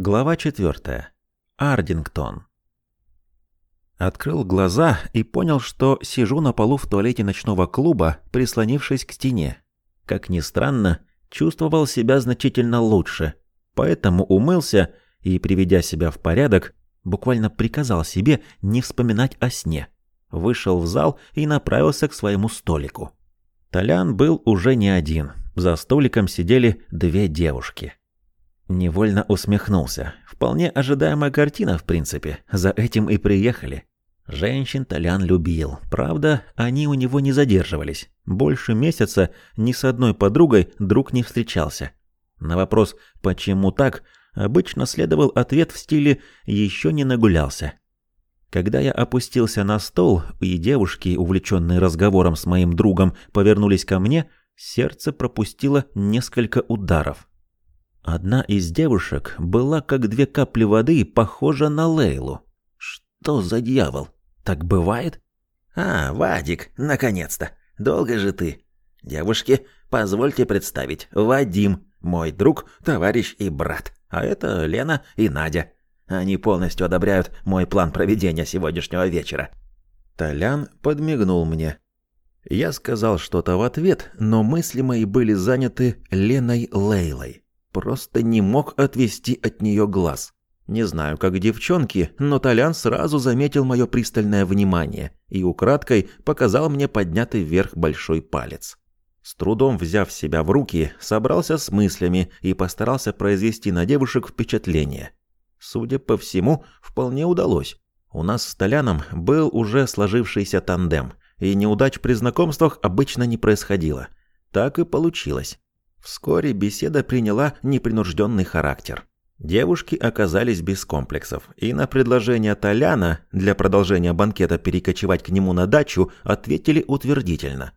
Глава 4. Ардингтон. Открыл глаза и понял, что сижу на полу в туалете ночного клуба, прислонившись к стене. Как ни странно, чувствовал себя значительно лучше, поэтому умылся и, приведя себя в порядок, буквально приказал себе не вспоминать о сне. Вышел в зал и направился к своему столику. Толян был уже не один. За столиком сидели две девушки. Невольно усмехнулся. Вполне ожидаемая картина, в принципе. За этим и приехали. Женщин Толян любил. Правда, они у него не задерживались. Больше месяца ни с одной подругой друг не встречался. На вопрос «почему так?» обычно следовал ответ в стиле «еще не нагулялся». Когда я опустился на стол, и девушки, увлеченные разговором с моим другом, повернулись ко мне, сердце пропустило несколько ударов. Одна из девушек была как две капли воды, похожа на Лейлу. Что за дьявол? Так бывает? А, Вадик, наконец-то. Долго же ты. Девушки, позвольте представить. Вадим, мой друг, товарищ и брат. А это Лена и Надя. Они полностью одобряют мой план проведения сегодняшнего вечера. Толян подмигнул мне. Я сказал что-то в ответ, но мысли мои были заняты Леной Лейлой просто не мог отвести от нее глаз. Не знаю, как девчонки, но Толян сразу заметил мое пристальное внимание и украдкой показал мне поднятый вверх большой палец. С трудом взяв себя в руки, собрался с мыслями и постарался произвести на девушек впечатление. Судя по всему, вполне удалось. У нас с Толяном был уже сложившийся тандем, и неудач при знакомствах обычно не происходило. Так и получилось. Вскоре беседа приняла непринужденный характер. Девушки оказались без комплексов, и на предложение Толяна для продолжения банкета перекочевать к нему на дачу ответили утвердительно.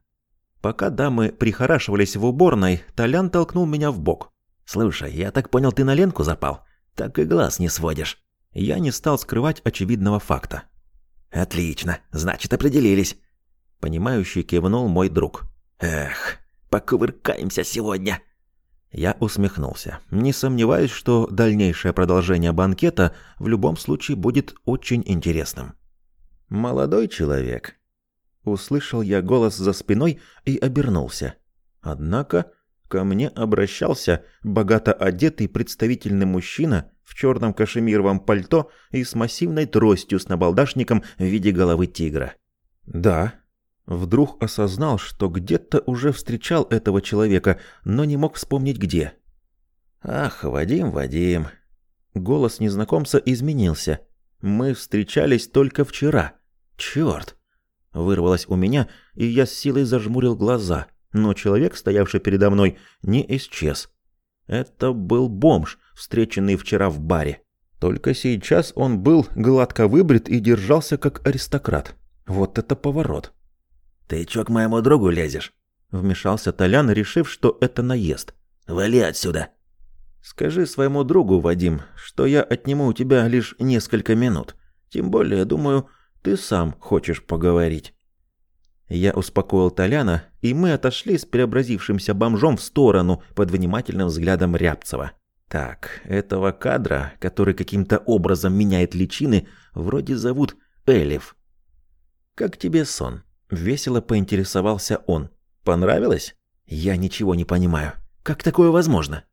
Пока дамы прихорашивались в уборной, Толян толкнул меня в бок. «Слушай, я так понял, ты на Ленку запал? Так и глаз не сводишь». Я не стал скрывать очевидного факта. «Отлично, значит, определились». Понимающий кивнул мой друг. «Эх, покувыркаемся сегодня». Я усмехнулся, не сомневаюсь, что дальнейшее продолжение банкета в любом случае будет очень интересным. «Молодой человек», — услышал я голос за спиной и обернулся. Однако ко мне обращался богато одетый представительный мужчина в черном кашемировом пальто и с массивной тростью с набалдашником в виде головы тигра. «Да», Вдруг осознал, что где-то уже встречал этого человека, но не мог вспомнить где. «Ах, Вадим, Вадим!» Голос незнакомца изменился. «Мы встречались только вчера. Черт!» Вырвалось у меня, и я с силой зажмурил глаза. Но человек, стоявший передо мной, не исчез. Это был бомж, встреченный вчера в баре. Только сейчас он был гладко выбрит и держался как аристократ. Вот это поворот. «Ты чё к моему другу лезешь?» Вмешался Толян, решив, что это наезд. «Вали отсюда!» «Скажи своему другу, Вадим, что я отниму у тебя лишь несколько минут. Тем более, думаю, ты сам хочешь поговорить». Я успокоил Толяна, и мы отошли с преобразившимся бомжом в сторону под внимательным взглядом Рябцева. Так, этого кадра, который каким-то образом меняет личины, вроде зовут Элиф. «Как тебе сон?» Весело поинтересовался он. «Понравилось?» «Я ничего не понимаю. Как такое возможно?»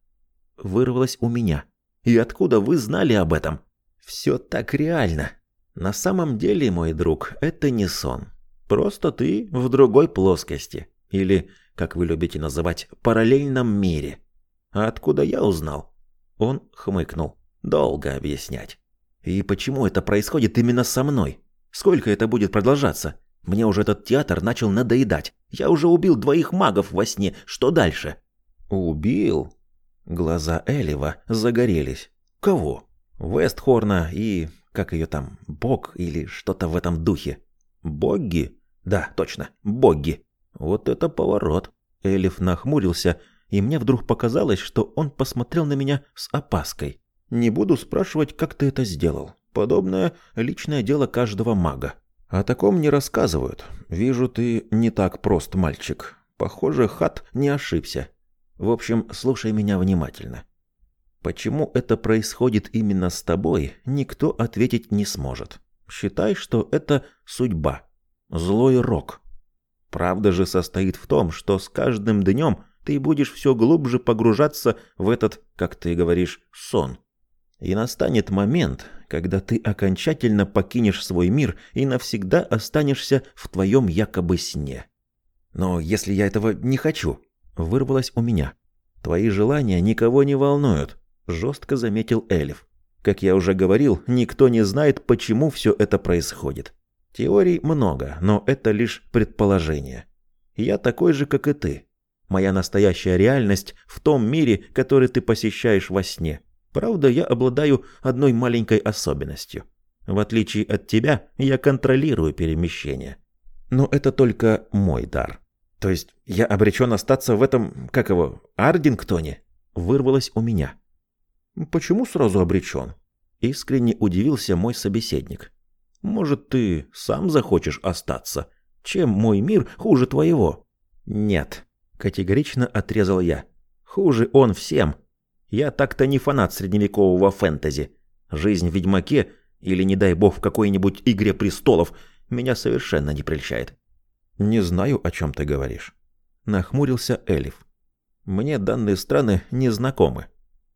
Вырвалось у меня. «И откуда вы знали об этом?» «Все так реально. На самом деле, мой друг, это не сон. Просто ты в другой плоскости. Или, как вы любите называть, параллельном мире. А откуда я узнал?» Он хмыкнул. «Долго объяснять. И почему это происходит именно со мной? Сколько это будет продолжаться? Мне уже этот театр начал надоедать. Я уже убил двоих магов во сне. Что дальше? Убил? Глаза Элива загорелись. Кого? Вестхорна и... Как ее там? Бог или что-то в этом духе. Богги? Да, точно. Богги. Вот это поворот. Элиф нахмурился, и мне вдруг показалось, что он посмотрел на меня с опаской. Не буду спрашивать, как ты это сделал. Подобное личное дело каждого мага. О таком не рассказывают. Вижу, ты не так прост, мальчик. Похоже, Хат не ошибся. В общем, слушай меня внимательно. Почему это происходит именно с тобой, никто ответить не сможет. Считай, что это судьба. Злой рок. Правда же состоит в том, что с каждым днем ты будешь все глубже погружаться в этот, как ты говоришь, сон. И настанет момент, когда ты окончательно покинешь свой мир и навсегда останешься в твоем якобы сне. Но если я этого не хочу, вырвалось у меня. Твои желания никого не волнуют, жестко заметил Эльф. Как я уже говорил, никто не знает, почему все это происходит. Теорий много, но это лишь предположение. Я такой же, как и ты. Моя настоящая реальность в том мире, который ты посещаешь во сне. Правда, я обладаю одной маленькой особенностью. В отличие от тебя, я контролирую перемещение. Но это только мой дар. То есть я обречен остаться в этом, как его, Ардингтоне? Вырвалось у меня. Почему сразу обречен? Искренне удивился мой собеседник. Может, ты сам захочешь остаться? Чем мой мир хуже твоего? Нет, категорично отрезал я. Хуже он всем. Я так-то не фанат средневекового фэнтези. Жизнь в Ведьмаке или, не дай бог, в какой-нибудь Игре Престолов меня совершенно не прельщает. Не знаю, о чем ты говоришь. Нахмурился Элиф. Мне данные страны не знакомы.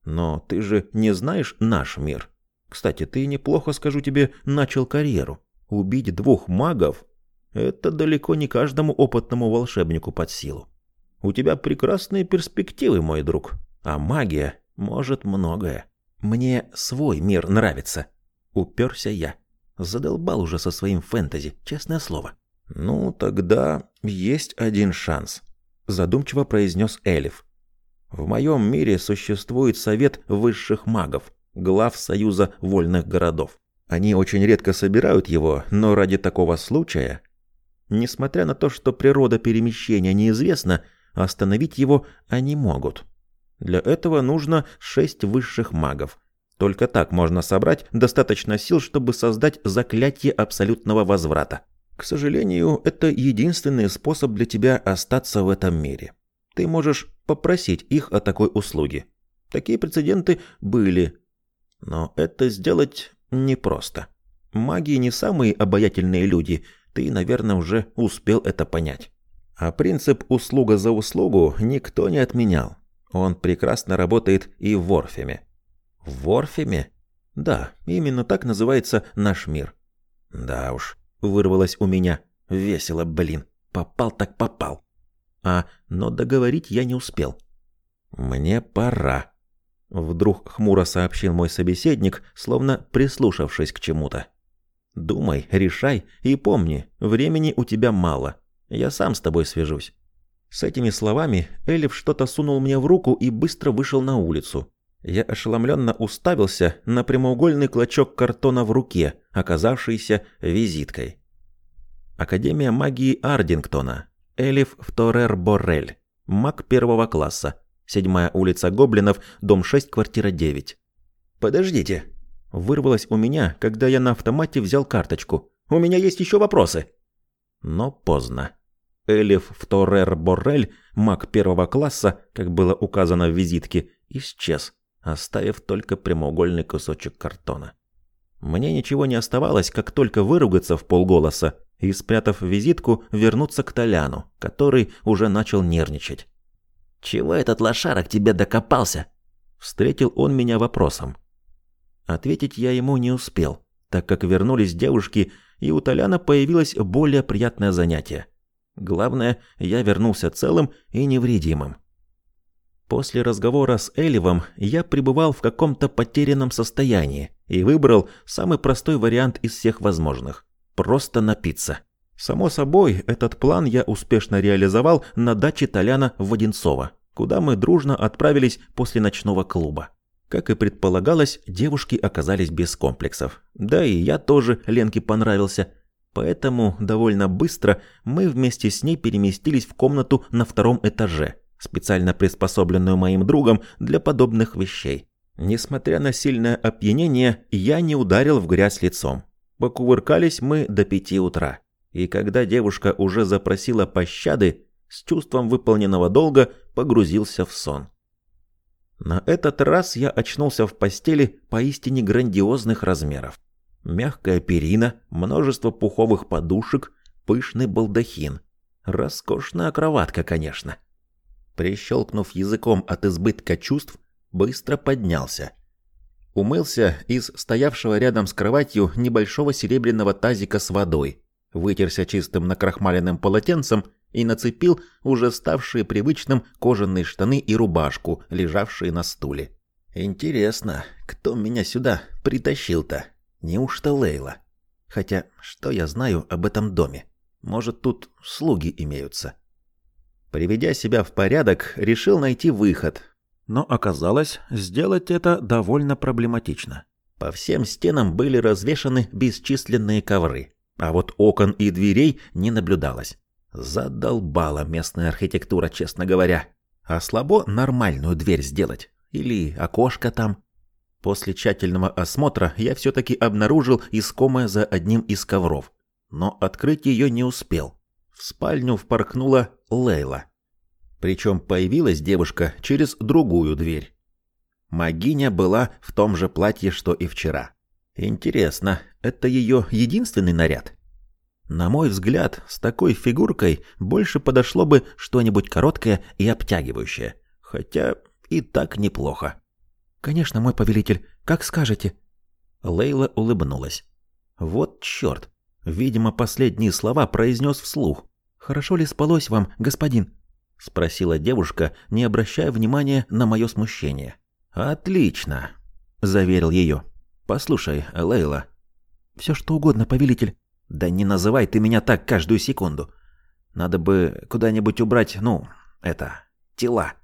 Но ты же не знаешь наш мир. Кстати, ты неплохо, скажу тебе, начал карьеру. Убить двух магов – это далеко не каждому опытному волшебнику под силу. У тебя прекрасные перспективы, мой друг. А магия может многое. Мне свой мир нравится. Уперся я. Задолбал уже со своим фэнтези, честное слово. Ну, тогда есть один шанс. Задумчиво произнес Элиф. В моем мире существует совет высших магов глав Союза вольных городов. Они очень редко собирают его, но ради такого случая, несмотря на то, что природа перемещения неизвестна, остановить его они могут. Для этого нужно шесть высших магов. Только так можно собрать достаточно сил, чтобы создать заклятие абсолютного возврата. К сожалению, это единственный способ для тебя остаться в этом мире. Ты можешь попросить их о такой услуге. Такие прецеденты были, но это сделать непросто. Маги не самые обаятельные люди, ты, наверное, уже успел это понять. А принцип «услуга за услугу» никто не отменял. Он прекрасно работает и в Ворфеме. В Ворфеме? Да, именно так называется наш мир. Да уж, вырвалось у меня. Весело, блин. Попал так попал. А, но договорить я не успел. Мне пора. Вдруг хмуро сообщил мой собеседник, словно прислушавшись к чему-то. «Думай, решай и помни, времени у тебя мало. Я сам с тобой свяжусь». С этими словами Элиф что-то сунул мне в руку и быстро вышел на улицу. Я ошеломленно уставился на прямоугольный клочок картона в руке, оказавшийся визиткой. Академия магии Ардингтона. Элиф Вторер Боррель. Маг первого класса. Седьмая улица Гоблинов, дом 6, квартира 9. «Подождите!» Вырвалось у меня, когда я на автомате взял карточку. «У меня есть еще вопросы!» Но поздно. Элиф Вторер Боррель, маг первого класса, как было указано в визитке, исчез, оставив только прямоугольный кусочек картона. Мне ничего не оставалось, как только выругаться в полголоса и, спрятав визитку, вернуться к Толяну, который уже начал нервничать. «Чего этот лошара к тебе докопался?» Встретил он меня вопросом. Ответить я ему не успел, так как вернулись девушки, и у Толяна появилось более приятное занятие. Главное, я вернулся целым и невредимым. После разговора с Элевом я пребывал в каком-то потерянном состоянии и выбрал самый простой вариант из всех возможных – просто напиться. Само собой, этот план я успешно реализовал на даче Толяна в Воденцово, куда мы дружно отправились после ночного клуба. Как и предполагалось, девушки оказались без комплексов. Да и я тоже Ленке понравился. Поэтому довольно быстро мы вместе с ней переместились в комнату на втором этаже, специально приспособленную моим другом для подобных вещей. Несмотря на сильное опьянение, я не ударил в грязь лицом. Покувыркались мы до пяти утра и когда девушка уже запросила пощады, с чувством выполненного долга погрузился в сон. На этот раз я очнулся в постели поистине грандиозных размеров. Мягкая перина, множество пуховых подушек, пышный балдахин. Роскошная кроватка, конечно. Прищелкнув языком от избытка чувств, быстро поднялся. Умылся из стоявшего рядом с кроватью небольшого серебряного тазика с водой, вытерся чистым накрахмаленным полотенцем и нацепил уже ставшие привычным кожаные штаны и рубашку, лежавшие на стуле. Интересно, кто меня сюда притащил-то? Неужто Лейла? Хотя, что я знаю об этом доме? Может, тут слуги имеются? Приведя себя в порядок, решил найти выход. Но оказалось, сделать это довольно проблематично. По всем стенам были развешаны бесчисленные ковры, а вот окон и дверей не наблюдалось. Задолбала местная архитектура, честно говоря. А слабо нормальную дверь сделать? Или окошко там? После тщательного осмотра я все-таки обнаружил искомое за одним из ковров. Но открыть ее не успел. В спальню впорхнула Лейла. Причем появилась девушка через другую дверь. Магиня была в том же платье, что и вчера. Интересно, это ее единственный наряд? На мой взгляд, с такой фигуркой больше подошло бы что-нибудь короткое и обтягивающее. Хотя и так неплохо. «Конечно, мой повелитель, как скажете». Лейла улыбнулась. «Вот черт! Видимо, последние слова произнес вслух. «Хорошо ли спалось вам, господин?» Спросила девушка, не обращая внимания на мое смущение. «Отлично!» – заверил ее. «Послушай, Лейла». «Все что угодно, повелитель». Да не называй ты меня так каждую секунду. Надо бы куда-нибудь убрать, ну, это, тела.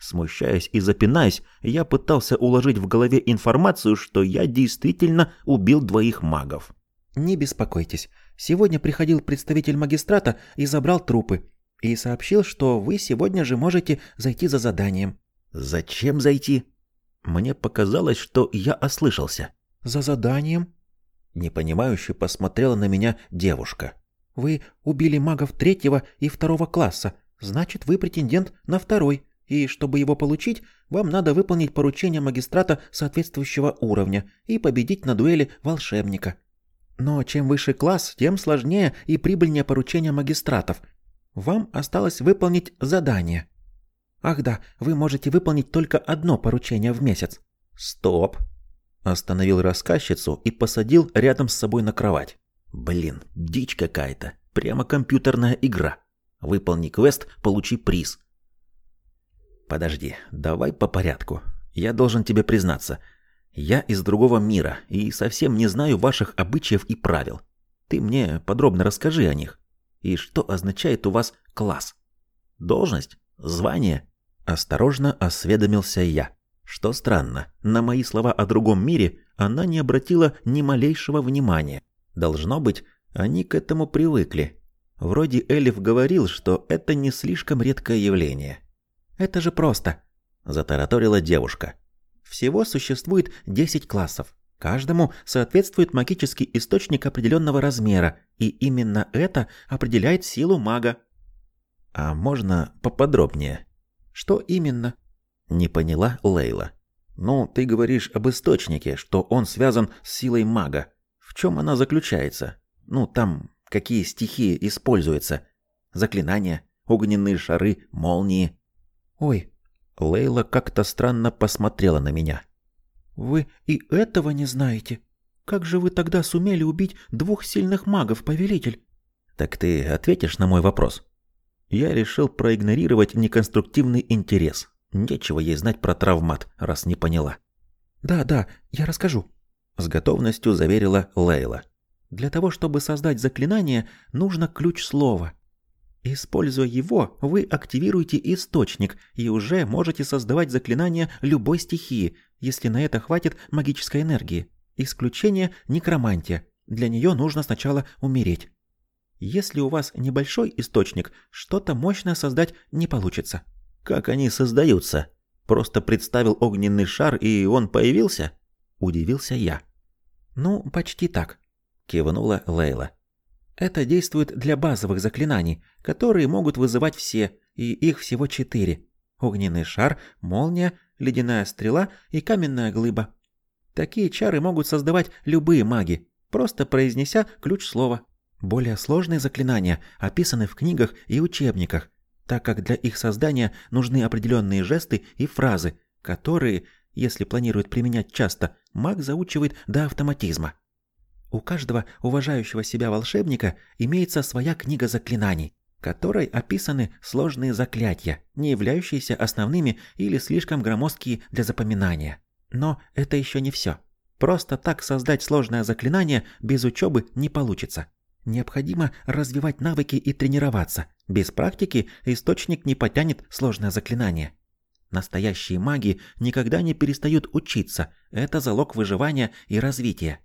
Смущаясь и запинаясь, я пытался уложить в голове информацию, что я действительно убил двоих магов. «Не беспокойтесь. Сегодня приходил представитель магистрата и забрал трупы. И сообщил, что вы сегодня же можете зайти за заданием». «Зачем зайти?» Мне показалось, что я ослышался. «За заданием?» Непонимающе посмотрела на меня девушка. «Вы убили магов третьего и второго класса. Значит, вы претендент на второй. И чтобы его получить, вам надо выполнить поручение магистрата соответствующего уровня и победить на дуэли волшебника. Но чем выше класс, тем сложнее и прибыльнее поручение магистратов. Вам осталось выполнить задание. Ах да, вы можете выполнить только одно поручение в месяц. Стоп, Остановил рассказчицу и посадил рядом с собой на кровать. Блин, дичь какая-то. Прямо компьютерная игра. Выполни квест, получи приз. Подожди, давай по порядку. Я должен тебе признаться. Я из другого мира и совсем не знаю ваших обычаев и правил. Ты мне подробно расскажи о них. И что означает у вас класс? Должность? Звание? Осторожно осведомился я. Что странно, на мои слова о другом мире она не обратила ни малейшего внимания. Должно быть, они к этому привыкли. Вроде Элиф говорил, что это не слишком редкое явление. «Это же просто», – затараторила девушка. «Всего существует 10 классов. Каждому соответствует магический источник определенного размера, и именно это определяет силу мага». «А можно поподробнее?» «Что именно?» Не поняла Лейла. «Ну, ты говоришь об источнике, что он связан с силой мага. В чем она заключается? Ну, там какие стихии используются? Заклинания, огненные шары, молнии?» «Ой!» Лейла как-то странно посмотрела на меня. «Вы и этого не знаете? Как же вы тогда сумели убить двух сильных магов, повелитель?» «Так ты ответишь на мой вопрос?» Я решил проигнорировать неконструктивный интерес. Нечего ей знать про травмат, раз не поняла. «Да, да, я расскажу», — с готовностью заверила Лейла. «Для того, чтобы создать заклинание, нужно ключ слова. Используя его, вы активируете источник и уже можете создавать заклинание любой стихии, если на это хватит магической энергии. Исключение – некромантия. Для нее нужно сначала умереть. Если у вас небольшой источник, что-то мощное создать не получится. Как они создаются? Просто представил огненный шар, и он появился? Удивился я. Ну, почти так, кивнула Лейла. Это действует для базовых заклинаний, которые могут вызывать все, и их всего четыре. Огненный шар, молния, ледяная стрела и каменная глыба. Такие чары могут создавать любые маги, просто произнеся ключ-слово. Более сложные заклинания описаны в книгах и учебниках, так как для их создания нужны определенные жесты и фразы, которые, если планирует применять часто, маг заучивает до автоматизма. У каждого уважающего себя волшебника имеется своя книга заклинаний, которой описаны сложные заклятия, не являющиеся основными или слишком громоздкие для запоминания. Но это еще не все. Просто так создать сложное заклинание без учебы не получится. Необходимо развивать навыки и тренироваться. Без практики источник не потянет сложное заклинание. Настоящие маги никогда не перестают учиться. Это залог выживания и развития.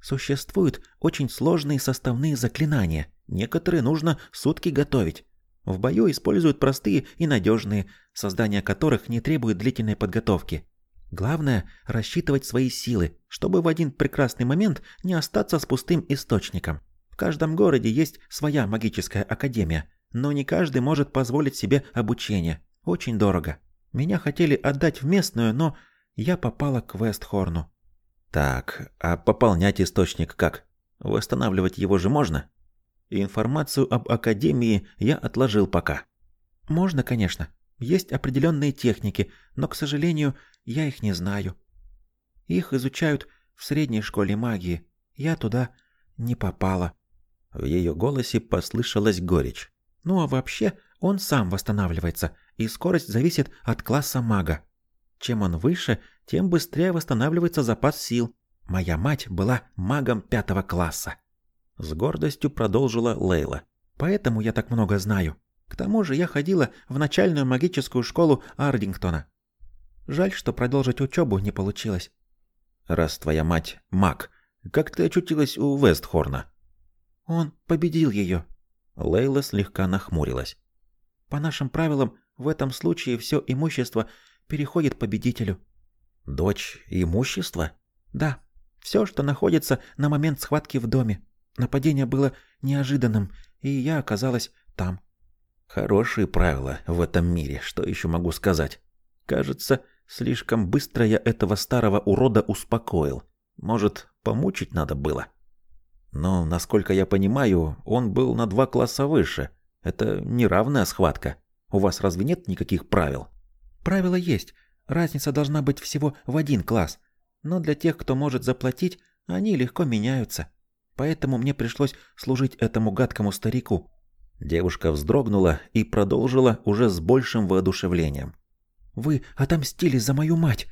Существуют очень сложные составные заклинания. Некоторые нужно сутки готовить. В бою используют простые и надежные, создание которых не требует длительной подготовки. Главное – рассчитывать свои силы, чтобы в один прекрасный момент не остаться с пустым источником. В каждом городе есть своя магическая академия, но не каждый может позволить себе обучение. Очень дорого. Меня хотели отдать в местную, но я попала к Вестхорну. Так, а пополнять источник как? Восстанавливать его же можно? Информацию об Академии я отложил пока. Можно, конечно. Есть определенные техники, но, к сожалению, я их не знаю. Их изучают в средней школе магии. Я туда не попала. В ее голосе послышалась горечь. Ну а вообще, он сам восстанавливается, и скорость зависит от класса мага. Чем он выше, тем быстрее восстанавливается запас сил. Моя мать была магом пятого класса. С гордостью продолжила Лейла. Поэтому я так много знаю. К тому же я ходила в начальную магическую школу Ардингтона. Жаль, что продолжить учебу не получилось. Раз твоя мать маг, как ты очутилась у Вестхорна? Он победил ее. Лейла слегка нахмурилась. По нашим правилам, в этом случае все имущество переходит победителю. Дочь имущества? Да. Все, что находится на момент схватки в доме. Нападение было неожиданным, и я оказалась там. Хорошие правила в этом мире, что еще могу сказать? Кажется, слишком быстро я этого старого урода успокоил. Может, помучить надо было? Но, насколько я понимаю, он был на два класса выше. Это неравная схватка. У вас разве нет никаких правил? Правила есть. Разница должна быть всего в один класс. Но для тех, кто может заплатить, они легко меняются. Поэтому мне пришлось служить этому гадкому старику. Девушка вздрогнула и продолжила уже с большим воодушевлением. «Вы отомстили за мою мать!»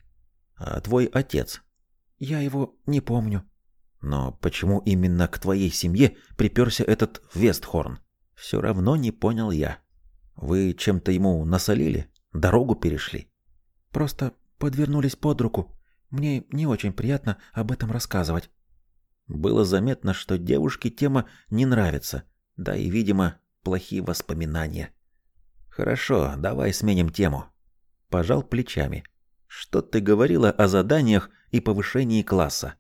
«А твой отец?» «Я его не помню». «Но почему именно к твоей семье приперся этот Вестхорн?» «Все равно не понял я. Вы чем-то ему насолили? Дорогу перешли?» «Просто подвернулись под руку. Мне не очень приятно об этом рассказывать». Было заметно, что девушке тема не нравится, да и, видимо, плохие воспоминания. Хорошо, давай сменим тему. Пожал плечами. Что ты говорила о заданиях и повышении класса?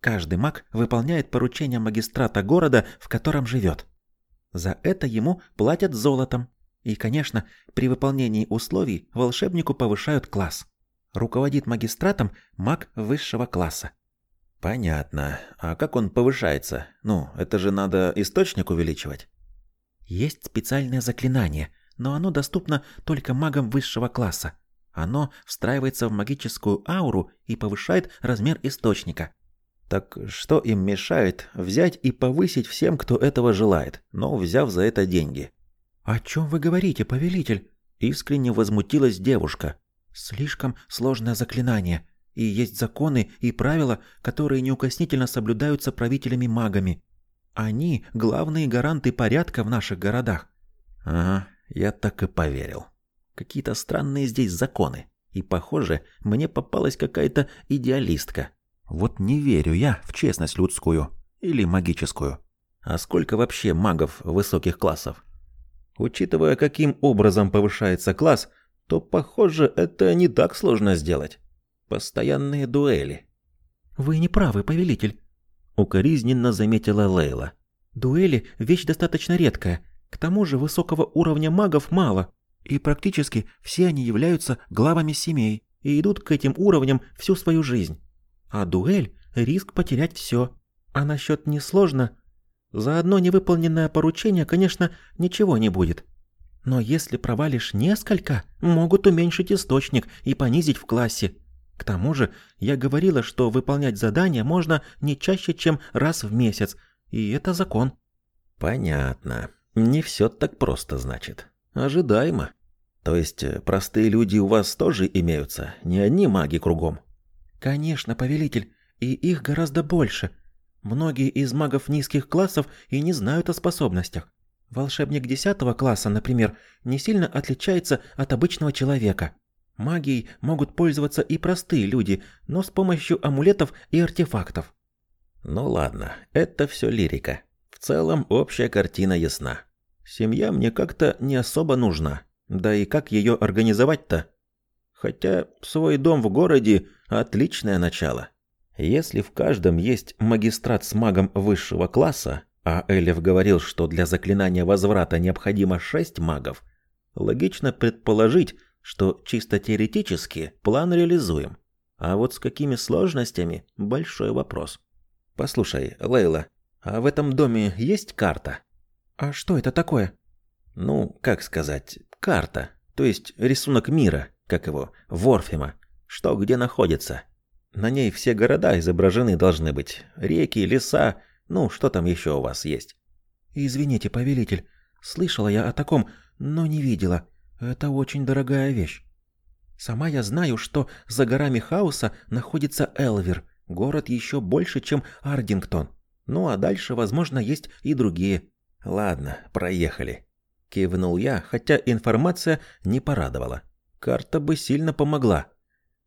Каждый маг выполняет поручения магистрата города, в котором живет. За это ему платят золотом. И, конечно, при выполнении условий волшебнику повышают класс. Руководит магистратом маг высшего класса. Понятно. А как он повышается? Ну, это же надо источник увеличивать. Есть специальное заклинание, но оно доступно только магам высшего класса. Оно встраивается в магическую ауру и повышает размер источника. Так что им мешает взять и повысить всем, кто этого желает, но взяв за это деньги? «О чем вы говорите, повелитель?» Искренне возмутилась девушка. «Слишком сложное заклинание, и есть законы и правила, которые неукоснительно соблюдаются правителями-магами. Они – главные гаранты порядка в наших городах. Ага, я так и поверил. Какие-то странные здесь законы. И, похоже, мне попалась какая-то идеалистка. Вот не верю я в честность людскую. Или магическую. А сколько вообще магов высоких классов? Учитывая, каким образом повышается класс, то, похоже, это не так сложно сделать. Постоянные дуэли. «Вы не правы, повелитель. Укоризненно заметила Лейла. Дуэли – вещь достаточно редкая. К тому же высокого уровня магов мало. И практически все они являются главами семей. и идут к этим уровням всю свою жизнь. А дуэль – риск потерять все. А насчет несложно, за одно невыполненное поручение, конечно, ничего не будет. Но если провалишь несколько, могут уменьшить источник и понизить в классе. К тому же, я говорила, что выполнять задания можно не чаще, чем раз в месяц, и это закон. Понятно. Не все так просто, значит. Ожидаемо. То есть э, простые люди у вас тоже имеются, не одни маги кругом? Конечно, повелитель, и их гораздо больше. Многие из магов низких классов и не знают о способностях. Волшебник десятого класса, например, не сильно отличается от обычного человека. Магией могут пользоваться и простые люди, но с помощью амулетов и артефактов. Ну ладно, это все лирика. В целом общая картина ясна. Семья мне как-то не особо нужна. Да и как ее организовать-то? Хотя свой дом в городе – отличное начало. Если в каждом есть магистрат с магом высшего класса, а Элев говорил, что для заклинания возврата необходимо шесть магов, логично предположить, что чисто теоретически план реализуем. А вот с какими сложностями – большой вопрос. Послушай, Лейла, а в этом доме есть карта? А что это такое? Ну, как сказать, карта. То есть рисунок мира, как его, Ворфима. Что где находится. На ней все города изображены должны быть. Реки, леса, ну, что там еще у вас есть? Извините, повелитель. Слышала я о таком, но не видела. Это очень дорогая вещь. Сама я знаю, что за горами хаоса находится Элвер, город еще больше, чем Ардингтон. Ну а дальше, возможно, есть и другие. Ладно, проехали. Кивнул я, хотя информация не порадовала. Карта бы сильно помогла.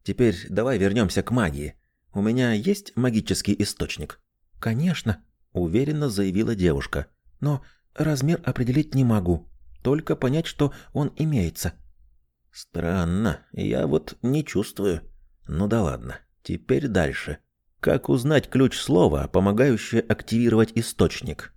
Теперь давай вернемся к магии. У меня есть магический источник? Конечно, уверенно заявила девушка. Но размер определить не могу. Только понять, что он имеется. Странно, я вот не чувствую. Ну да ладно. Теперь дальше. Как узнать ключ слова, помогающее активировать источник?